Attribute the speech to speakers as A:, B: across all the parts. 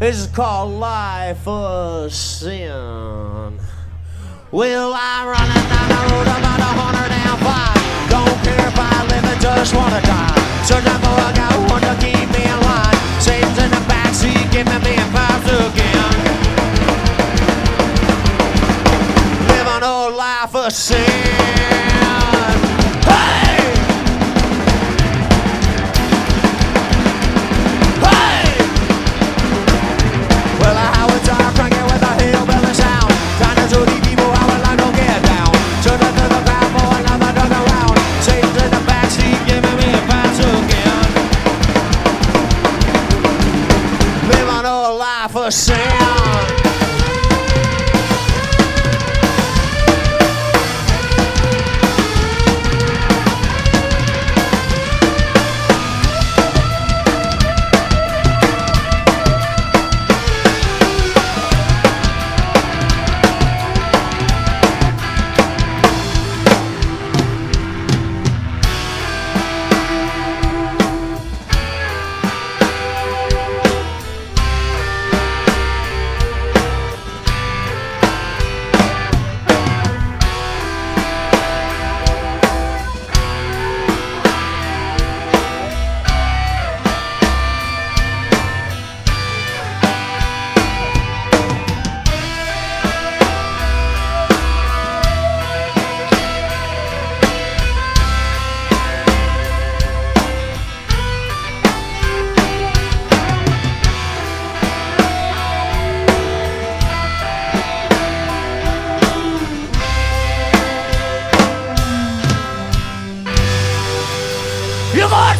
A: This is called Life of Sin. Well, I'm running down the road about a hundred and five. Don't care if I live, I just wanna die. Searching for a guy who wants to keep me in line. Satan's in the backseat, giving me advice again. Living a life of sin. Of sin.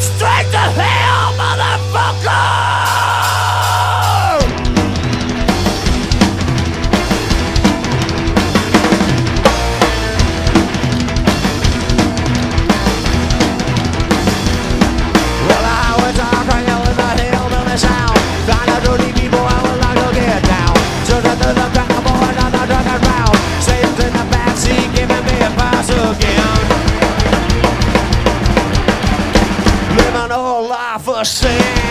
A: straight to hell, motherfucker! você.